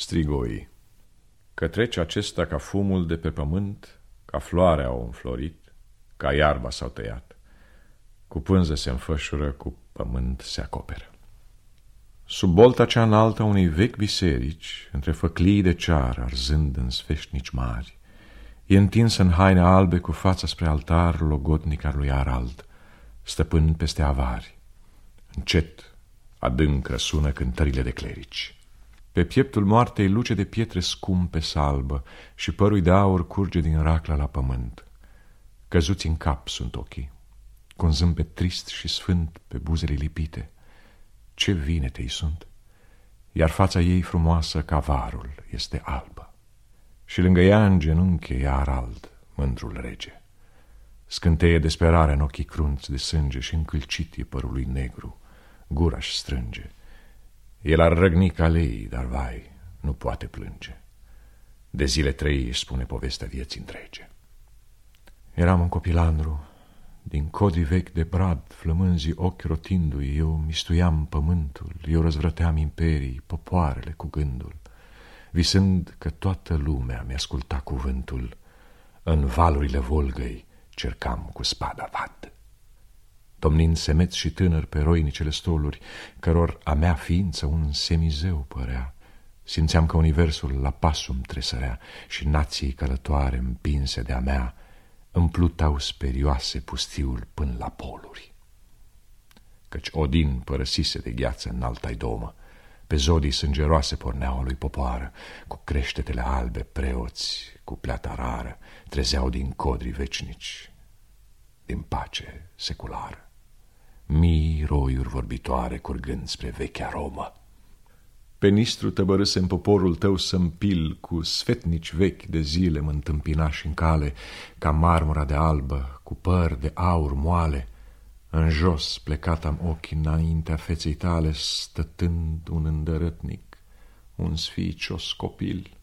strigoi, că trece acesta ca fumul de pe pământ, ca floarea au înflorit, ca iarba s-au tăiat. Cu pânză se înfășură, cu pământ se acoperă. Sub bolta cea înaltă unei vechi biserici, între făclii de cear, arzând în sfeșnici mari, e întins în haine albe cu fața spre altar logodnic al lui Arald, stăpân peste avari. Încet, adâncă sună cântările de clerici. Pe pieptul moartei luce de pietre scumpe salbă și părul de aur curge din racla la pământ. Căzuți în cap sunt ochii, cu un zâmbet trist și sfânt pe buzele lipite. Ce vinete-i sunt! Iar fața ei frumoasă ca varul este albă. Și lângă ea în genunchi e Arald, mândrul rege. Scânteie desperare în ochii crunți de sânge și încălcit e părul lui negru, gura-și strânge. El ar răgni calei, dar vai, nu poate plânge. De zile trei își spune povestea vieții întrege. Eram în copilandru, din codrii vechi de brad, flămânzii ochi rotindu-i, eu mistuiam pământul, eu răzvrăteam imperii, popoarele cu gândul, visând că toată lumea mi-asculta cuvântul, în valurile Volgăi cercam cu spada vad. Domnind semeți și tânăr pe roinicele stoluri, căror a mea ființă un semizeu părea, simțeam că universul la pasum tresărea și nații călătoare împinse de-a mea, împlutau sperioase pustiul până la poluri. Căci Odin părăsise de gheață în alta domă, pe zodii sângeroase porneau lui popoară, cu creștetele albe preoți, cu pleata rară, trezeau din codri vecinici, din pace seculară. Mii roiuri vorbitoare curgând spre vechea Romă. Penistru tăbărâse în poporul tău sămpil, cu sfetnici vechi de zile mă întâmpina și în cale, ca marmura de albă, cu păr de aur moale. În jos plecat am ochii înaintea feței tale, stătând un îndărătnic, un sficios copil.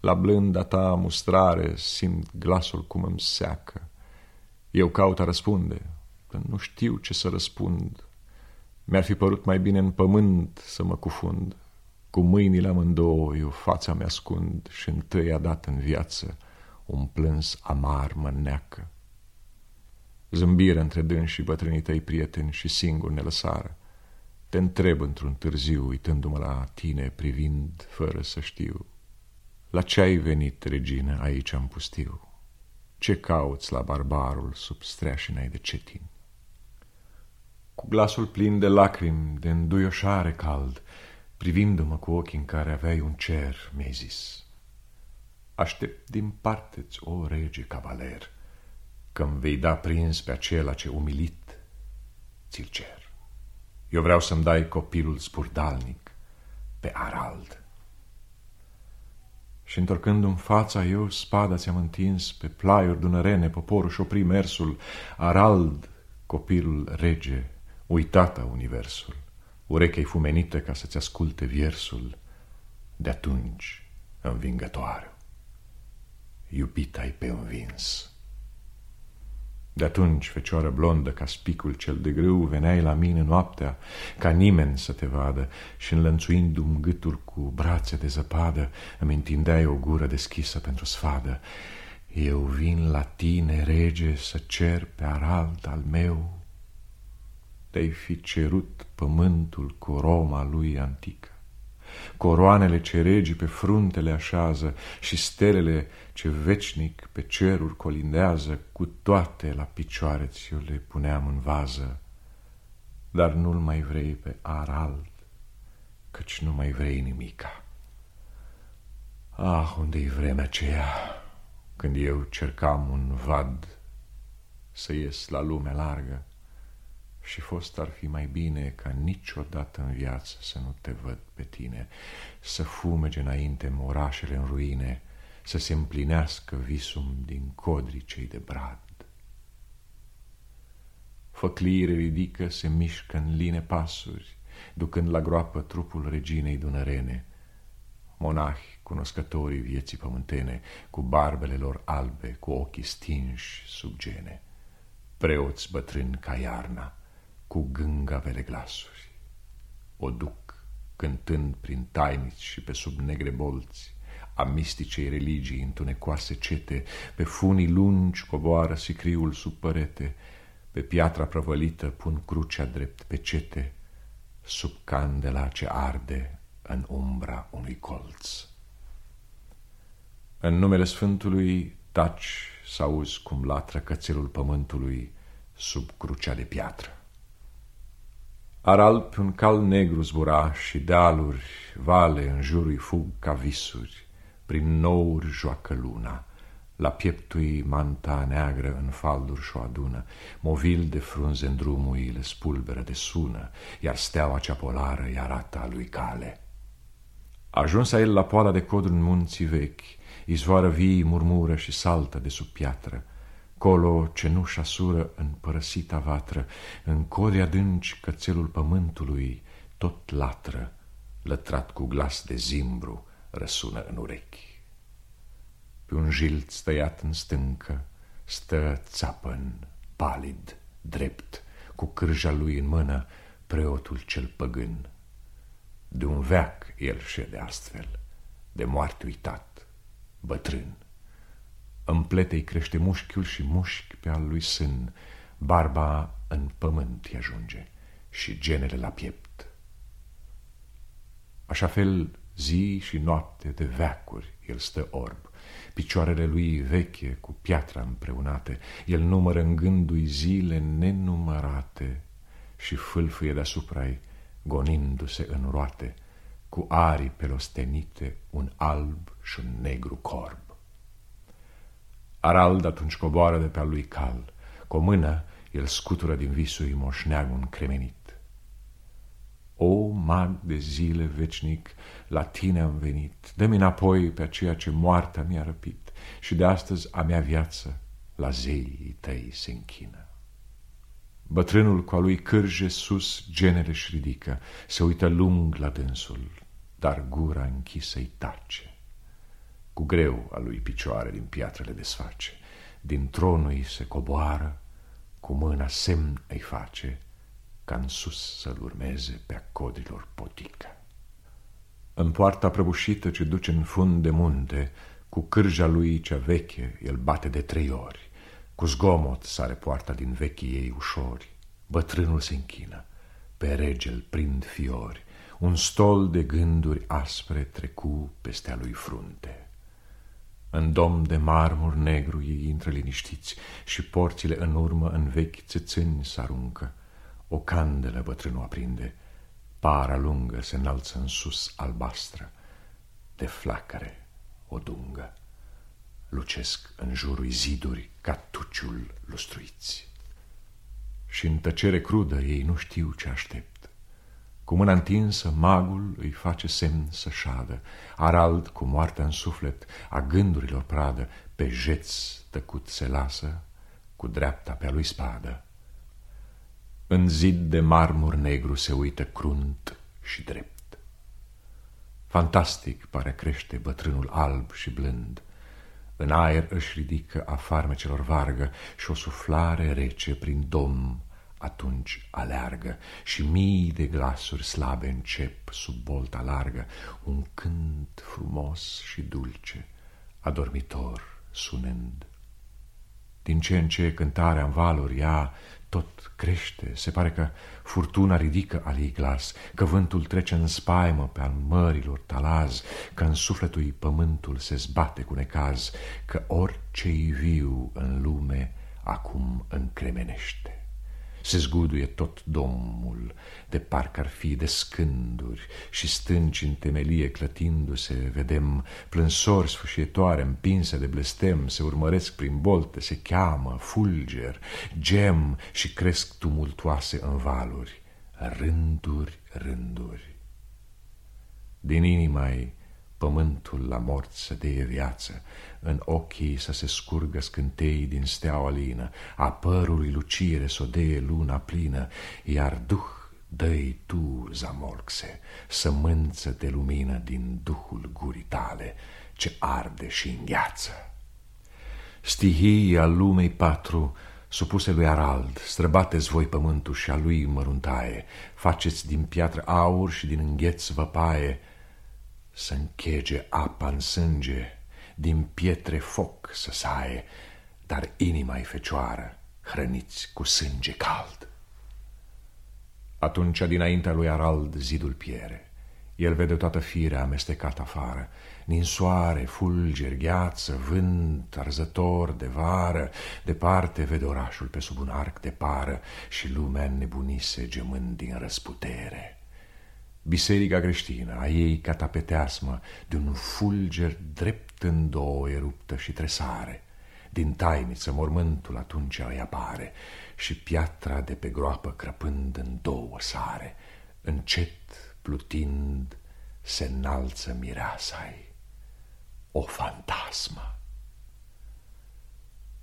La blânda ta mustrare simt glasul cum îmi seacă. Eu caut a răspunde, că nu știu ce să răspund mi-ar fi părut mai bine în pământ să mă cufund. Cu mâinile amândouă eu fața mi ascund și întâi a dat în viață un plâns amar mă neacă. Zâmbire între dânsi și bătrânii tăi prieteni și singur ne lăsară. Te întreb într-un târziu, uitându-mă la tine, privind fără să știu. La ce ai venit, regină, aici am pustiu? Ce cauți la barbarul sub streașinai de cetin? Cu glasul plin de lacrimi, de înduioșare cald, privindu-mă cu ochii în care aveai un cer, mi-ai zis. Aștept din parte-ți, o rege cavaler, că-mi vei da prins pe acela ce umilit ți-l cer. Eu vreau să-mi dai copilul spurdalnic pe Arald. Și întorcându-mi fața, eu spada ți-am întins pe plaiuri dunărene, poporul și opri mersul, Arald, copilul rege, uitata universul, urechei fumenite ca să-ți asculte viersul, de atunci învingătoare. Iubita-i pe învins. De atunci, fecioară blondă ca spicul cel de grâu, veneai la mine noaptea, ca nimeni să te vadă, și înlănțuindu-mi gâtul cu brațe de zăpadă, îmi întindeai o gură deschisă pentru sfadă. Eu vin la tine, rege, să cer pe aralt al meu te-ai fi cerut pământul cu Roma lui antică. Coroanele ce regii pe fruntele așează și stelele ce vecinic pe ceruri colindează, cu toate la picioare ți le puneam în vază, dar nu-l mai vrei pe Arald, căci nu mai vrei nimica. Ah, unde-i vremea aceea, când eu cercam un vad să ies la lumea largă, și fost ar fi mai bine ca niciodată în viață să nu te văd pe tine, să fumege înainte orașele în ruine, să se împlinească visum din codrii cei de brad. Făcliire ridică, se mișcă în line pasuri, ducând la groapă trupul reginei dunărene. Monahi, cunoscătorii vieții pământene, cu barbele lor albe, cu ochii stinși sub gene, preoți bătrâni ca iarna, cu gângavele glasuri. O duc cântând prin tainici și pe sub negre bolți, a misticei religii întunecoase cete, pe funii lungi coboară sicriul sub părete, pe piatra prăvălită pun crucea drept pe cete, sub candela ce arde în umbra unui colț. În numele Sfântului taci să auzi cum latră cățelul pământului sub crucea de piatră. Aral pe un cal negru zbura și dealuri, vale în jurul fug ca visuri, prin nouri joacă luna, la pieptui manta neagră în falduri și-o adună, movil de frunze în drumul le spulberă de sună, iar steaua cea polară i arată lui cale. Ajuns a el la poala de codru în munții vechi, izvoară vii murmură și saltă de sub piatră, Colo cenușa sură în părăsita vatră, în cori adânci cățelul pământului, tot latră, lătrat cu glas de zimbru, răsună în urechi. Pe un jilț tăiat în stâncă, stă țapăn, palid, drept, cu cârja lui în mână, preotul cel păgân. De un veac el șede astfel, de moarte uitat, bătrân. În pletei crește mușchiul și mușchi pe al lui sân, barba în pământ îi ajunge și genele la piept. Așa fel, zi și noapte de veacuri el stă orb, picioarele lui veche cu piatra împreunate, el numără în gândui zile nenumărate și fâlfâie deasupra-i, gonindu-se în roate, cu arii pelostenite, un alb și un negru corb. Arald atunci coboară de pe al lui cal. Cu o mână el scutură din visui moșneagul cremenit. O, mag de zile vecinic, la tine am venit, dă-mi înapoi pe aceea ce moartea mi-a răpit și de astăzi a mea viață la zeii tăi se închină. Bătrânul cu a lui cârje sus genele și ridică, se uită lung la dânsul, dar gura închisă-i tace. Cu greu a lui picioare din piatrele desface, din tronul îi se coboară, cu mâna semn îi face, ca în sus să-l urmeze pe acodrilor potică. În poarta prăbușită ce duce în fund de munte, cu cârja lui cea veche, el bate de trei ori, cu zgomot sare poarta din vechii ei ușori, bătrânul se închină, pe regel prind fiori, un stol de gânduri aspre trecu peste a lui frunte. În dom de marmur negru ei intră liniștiți și porțile în urmă în vechi țățâni s-aruncă. O candelă bătrânul aprinde, para lungă se înalță în sus albastră, de flacăre o dungă. Lucesc în jurul ziduri ca tuciul lustruiți. Și în tăcere crudă ei nu știu ce aștept. Cu mâna întinsă, magul îi face semn să șadă, arald cu moartea în suflet, a gândurilor pradă, pe jeț tăcut se lasă, cu dreapta pe-a lui spadă. În zid de marmur negru se uită crunt și drept. Fantastic pare crește bătrânul alb și blând, în aer își ridică a farmecelor vargă și o suflare rece prin dom atunci aleargă și mii de glasuri slabe încep sub bolta largă un cânt frumos și dulce, adormitor sunând. Din ce în ce cântarea în valuri ea tot crește, se pare că furtuna ridică al ei glas, că vântul trece în spaimă pe al mărilor talaz, că în sufletul ei pământul se zbate cu necaz, că orice-i viu în lume acum încremenește. Se zguduie tot domul, de parcă ar fi de scânduri, și stânci în temelie clătindu-se, vedem plânsori sfâșietoare împinse de blestem, se urmăresc prin bolte, se cheamă, fulger, gem și cresc tumultoase în valuri, rânduri, rânduri. Din inima pământul la morți să deie viață, în ochii să se scurgă scântei din steaua lină, a părului lucire să o deie luna plină, iar duh dă-i tu, zamolxe, sămânță de lumină din duhul gurii tale, ce arde și îngheață. Stihii al lumei patru supuse lui Arald, străbateți voi pământul și a lui măruntaie, faceți din piatră aur și din îngheț văpaie, să închege apa în sânge, din pietre foc să saie, dar inima-i fecioară, hrăniți cu sânge cald. Atunci dinaintea lui Arald zidul piere. El vede toată firea amestecată afară, din soare, fulger, gheață, vânt, arzător de vară, departe vede orașul pe sub un arc de pară și lumea nebunise gemând din răsputere. Biserica creștină, a ei catapeteasmă, de un fulger drept în două eruptă și tresare. Din tainiță mormântul atunci îi apare și piatra de pe groapă crăpând în două sare, încet plutind se înalță mireasa-i, o fantasmă.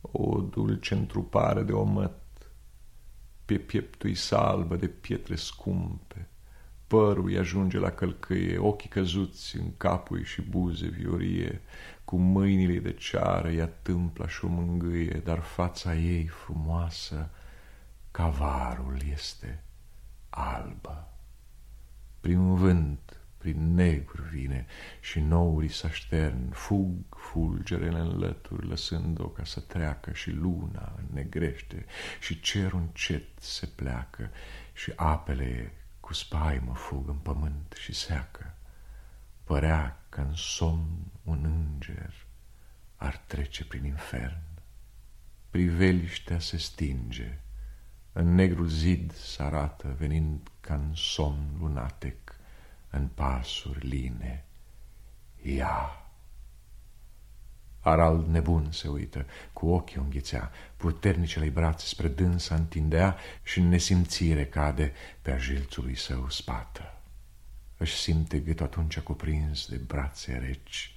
O dulce întrupare de omăt, pe pieptul salbă de pietre scumpe, părul îi ajunge la călcâie, ochii căzuți în capul și buze viorie, cu mâinile de ceară ea tâmpla și o mângâie, dar fața ei frumoasă, ca varul este albă. Prin vânt, prin negru vine și nourii să aștern, fug fulgerele în lături, lăsând-o ca să treacă și luna negrește și cerul încet se pleacă și apele cu spaimă fug în pământ și seacă. Părea că în somn un înger ar trece prin infern. Priveliștea se stinge, în negrul zid se arată, venind ca în somn lunatec, în pasuri line. Ia! Aral nebun se uită, cu ochii o înghițea, puternicele brațe spre dânsa întindea și în nesimțire cade pe ajilțul lui său spată. Își simte gâtul atunci cuprins de brațe reci,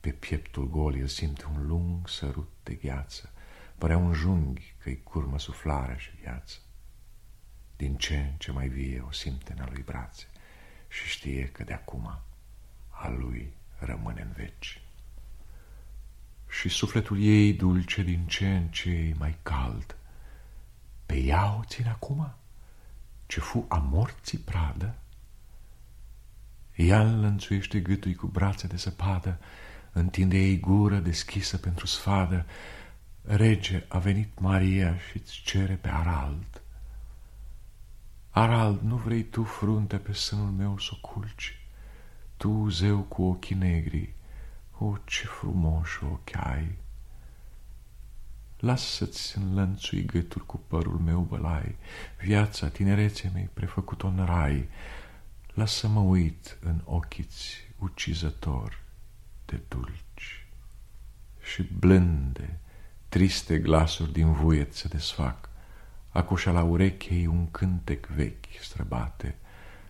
pe pieptul gol el simte un lung sărut de gheață, părea un junghi că-i curmă suflarea și viață. Din ce în ce mai vie o simte în a lui brațe și știe că de acum a lui rămâne în veci și sufletul ei dulce din ce în ce mai cald. Pe ea o țin acum, ce fu a morții pradă? Ea înlănțuiește gâtui cu brațe de săpadă, întinde ei gură deschisă pentru sfadă. Rege, a venit Maria și-ți cere pe Arald. Arald, nu vrei tu frunte pe sânul meu să o culci? Tu, zeu cu ochii negri, o, ce frumoși ochi ai! Lasă-ți înlănțui gâtul cu părul meu bălai, Viața, tinerețe mei, prefăcut-o în rai, Lasă mă uit în ochiți ucizător de dulci. Și blânde, triste glasuri din vuiet se desfac, Acușa la urechei un cântec vechi străbate,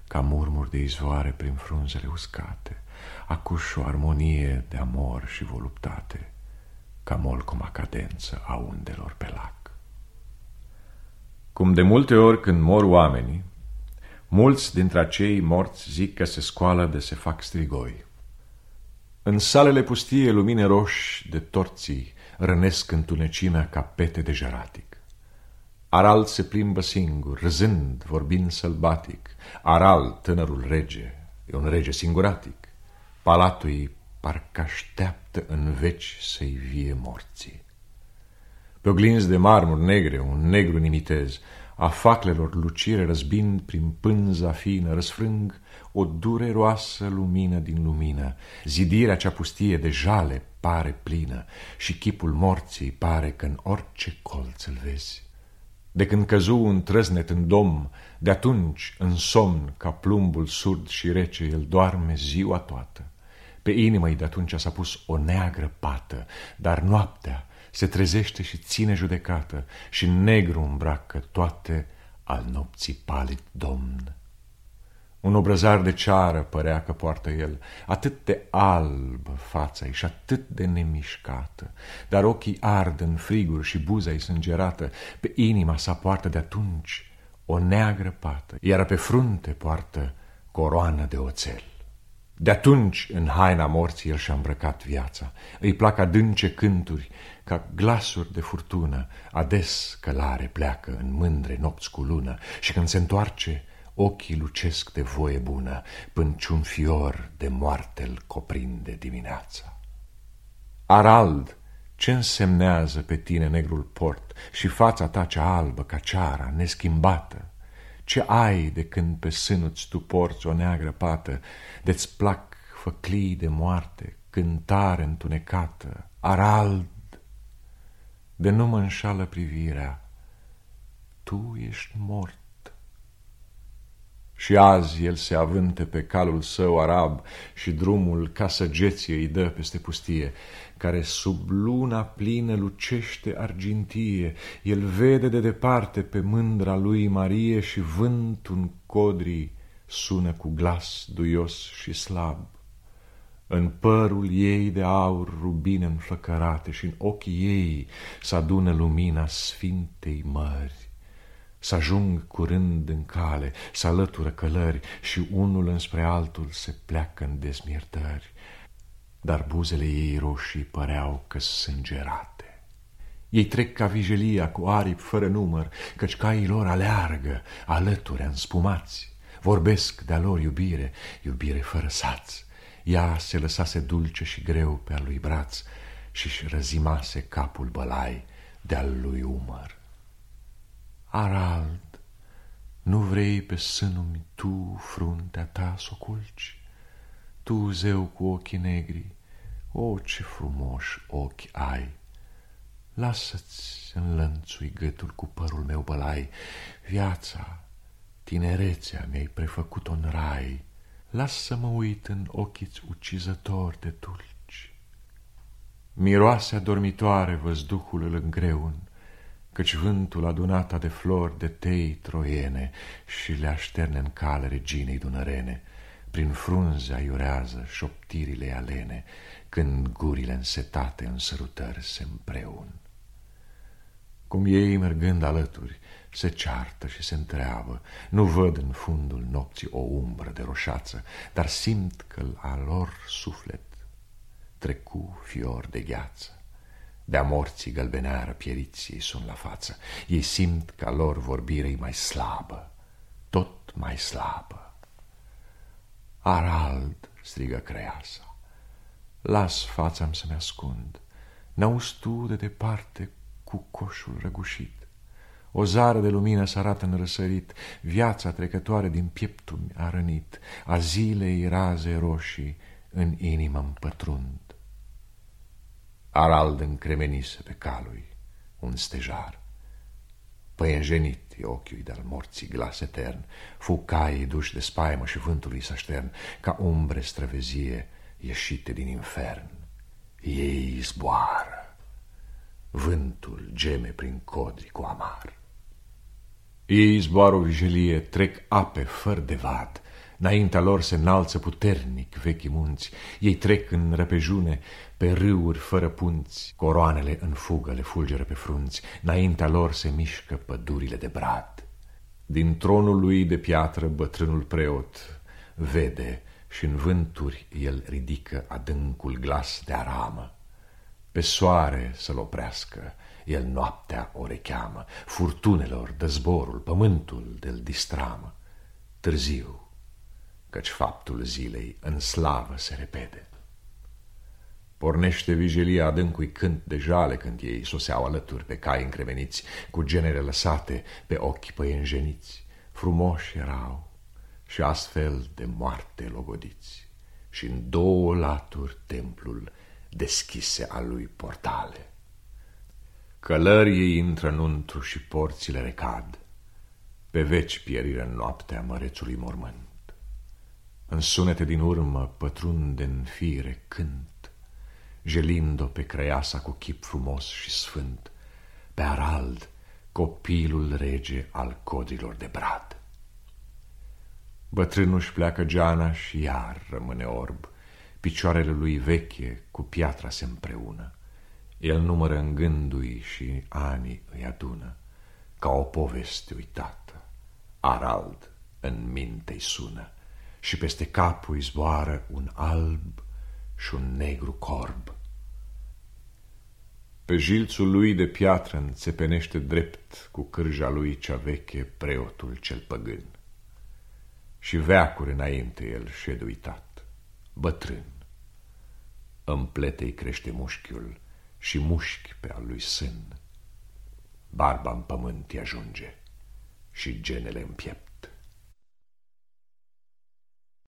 Ca murmur de izvoare prin frunzele uscate acuși o armonie de amor și voluptate, ca molcoma cadență a undelor pe lac. Cum de multe ori când mor oamenii, mulți dintre acei morți zic că se scoală de se fac strigoi. În salele pustie lumine roși de torții rănesc întunecimea ca pete de jeratic. Aral se plimbă singur, râzând, vorbind sălbatic. Aral, tânărul rege, e un rege singuratic. Palatul parcă așteaptă în veci să-i vie morții. Pe oglinzi de marmur negre, un negru nimitez, a faclelor lucire răzbind prin pânza fină, răsfrâng o dureroasă lumină din lumină. Zidirea cea pustie de jale pare plină și chipul morții pare că în orice colț îl vezi. De când căzu un trăznet în dom, de atunci în somn ca plumbul surd și rece el doarme ziua toată. Pe inimă-i de atunci s-a pus o neagră pată, dar noaptea se trezește și ține judecată și negru îmbracă toate al nopții palid domn. Un obrăzar de ceară părea că poartă el, atât de alb fața și atât de nemișcată, dar ochii ard în friguri și buza-i sângerată, pe inima sa poartă de atunci o neagră pată, iar pe frunte poartă coroană de oțel. De atunci în haina morții el și-a îmbrăcat viața. Îi plac adânce cânturi, ca glasuri de furtună, ades călare pleacă în mândre nopți cu lună. Și când se întoarce, ochii lucesc de voie bună, până un fior de moarte îl coprinde dimineața. Arald, ce însemnează pe tine negrul port și fața ta cea albă ca ceara, neschimbată? Ce ai de când pe sânul tu porți o neagră pată, de-ți plac făclii de moarte, cântare întunecată, arald, de nu mă înșală privirea, tu ești mort. Și azi el se avânte pe calul său arab și drumul ca săgeție îi dă peste pustie, care sub luna plină lucește argintie. El vede de departe pe mândra lui Marie și vântul în codrii sună cu glas duios și slab. În părul ei de aur rubine înflăcărate și în ochii ei s-adună lumina Sfintei Mări. Să ajung curând în cale, să alătură călări și unul înspre altul se pleacă în dezmiertări. Dar buzele ei roșii păreau că sângerate. Ei trec ca vijelia cu aripi fără număr, căci caii lor aleargă, alături înspumați. Vorbesc de-a lor iubire, iubire fără sați. Ea se lăsase dulce și greu pe al lui braț și-și răzimase capul bălai de-al lui umăr. Arald, nu vrei pe sânul tu fruntea ta să o culci? Tu, zeu cu ochii negri, o, ce frumoși ochi ai! Lasă-ți înlănțui gâtul cu părul meu bălai, Viața, tinerețea mi-ai prefăcut-o în rai, Lasă să mă uit în ochiți ucizători de dulci. Miroase adormitoare văzduhul îl îngreun, Căci vântul adunata de flori de tei troiene Și le așterne în cale reginei dunărene, Prin frunze aiurează șoptirile alene, Când gurile însetate în sărutări se împreun. Cum ei, mergând alături, se ceartă și se întreabă, Nu văd în fundul nopții o umbră de roșață, Dar simt că a lor suflet trecu fior de gheață. De-a morții gălbeneară pieriți ei sunt la față. Ei simt că lor vorbire mai slabă, tot mai slabă. Arald, strigă creasa, las fața-mi să-mi ascund. N-auzi tu de departe cu coșul răgușit? O zară de lumină s arată în răsărit, viața trecătoare din pieptul a rănit, a zilei raze roșii în inimă pătrund. Arald încremenise pe calui un stejar. Păienjenit e ochiul de-al morții glas etern, fu caii duși de spaimă și vântului să ștern, ca umbre străvezie ieșite din infern. Ei zboară, vântul geme prin codri cu amar. Ei zboară o vijelie, trec ape fără de vad, Înaintea lor se înalță puternic vechi munți, ei trec în răpejune pe râuri fără punți, coroanele în fugă le fulgeră pe frunți, înaintea lor se mișcă pădurile de brad. Din tronul lui de piatră bătrânul preot vede și în vânturi el ridică adâncul glas de aramă. Pe soare să-l oprească, el noaptea o recheamă, furtunelor de zborul, pământul de-l distramă. Târziu, căci faptul zilei în slavă se repede. Pornește vigilia adâncui cânt de jale când ei soseau alături pe cai încremeniți, cu genere lăsate pe ochi păienjeniți. Frumoși erau și astfel de moarte logodiți. Și în două laturi templul deschise a lui portale. Călării intră înăuntru și porțile recad. Pe veci pieriră în noaptea mărețului mormânt. În sunete din urmă pătrunde în fire cânt, Jelind-o pe creiasa cu chip frumos și sfânt, Pe arald, copilul rege al codrilor de brad. Bătrânul își pleacă geana și iar rămâne orb, Picioarele lui veche cu piatra se împreună. El numără în gândui și anii îi adună, Ca o poveste uitată, arald în minte sună și peste capul îi zboară un alb și un negru corb. Pe jilțul lui de piatră înțepenește drept cu cârja lui cea veche preotul cel păgân. Și veacuri înainte el șed uitat, bătrân. În pletei crește mușchiul și mușchi pe al lui sân. Barba în pământ ajunge și genele în piept.